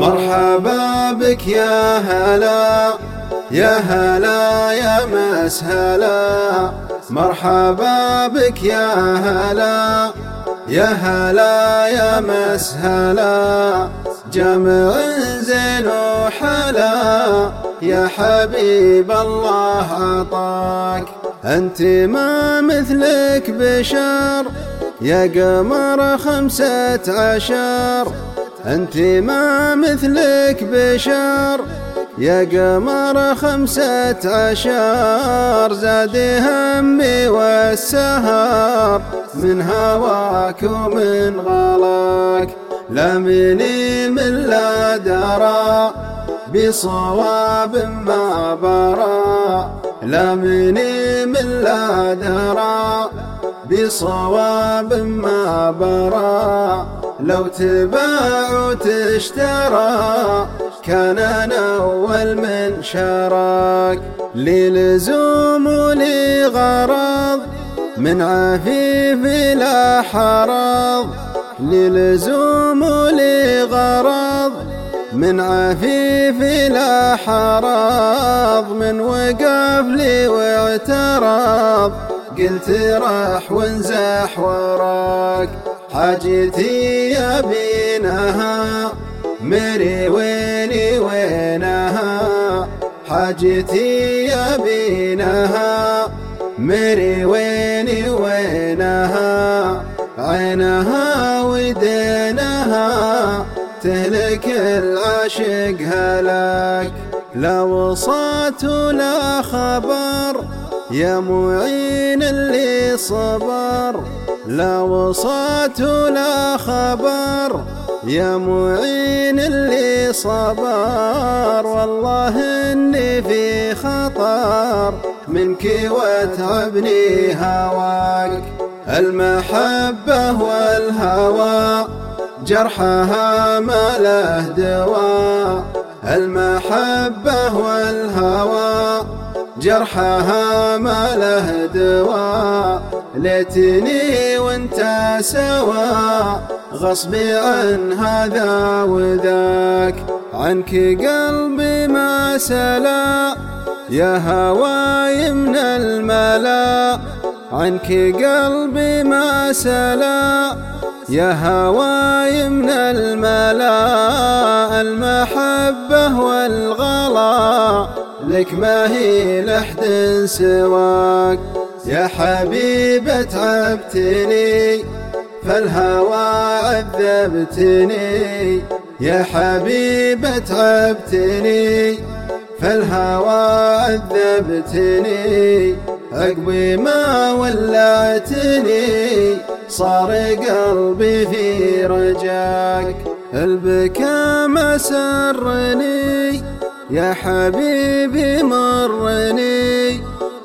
مرحبا بك يا هلا يا هلا يا مسهلا. مرحبا بك يا هلا يا هلا يا مسهلا جمع زين وحلا. يا حبيب الله عطاك أنت ما مثلك بشر. يا قمر خمسة عشر أنت ما مثلك بشر. يا قمر خمسة عشر زاد همي والسهر. من هواك ومن غلاك لمني من لا درى بصواب ما برا لمني من لا درى بصواب ما برا لو تباع وتشترى كان أنا اول من شراك للزوم ولي غرض من عفيف لا حرض للزوم ولي غرض من عفيف لا حرض من وقف لي واعترض قلت راح وانزح وراك حاجتي يا بينها. مري ويني وينها؟ حاجتي يا بينها. مري ويني وينها عينها ودينها تهلك العاشق هلاك لا وصات ولا خبر يا معين اللي صبر لا وصات ولا خبر يا معين اللي صبر والله اني في خطر منك وتعبني هواك. المحبة والهوى جرحها ما له دواء. المحبة والهوى جرحها ما له دواء. ليتني وانت سوا غصبي عن هذا وذاك. عنك قلبي ما سلا. يا هواي من الملا عنك قلبي ما سلا. يا هواي من الملا المحبة والغلا. لك ما هي لحد سواك يا حبيبة عبتني فالهوى عذبتني يا حبيبة فالهوى عذبتني عقبي ما ولعتني. صار قلبي في رجاك البكا ما سرني. يا حبيبي مرني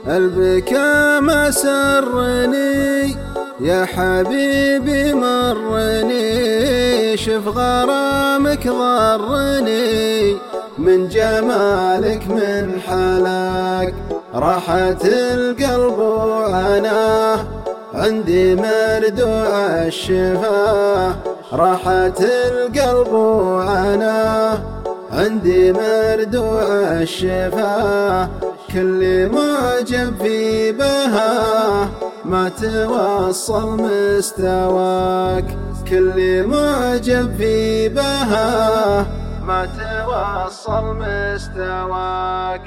البكا ما سرني. يا حبيبي مرني. شف غرامك ضرني من جمالك من حلاك. راحت القلب وعناه عندي مردوع الشفاه راحت القلب وعناه عندي مردوع الشفاه كل معجب في بها ما توصل مستواك كل معجب في بها. ما توصل مستواك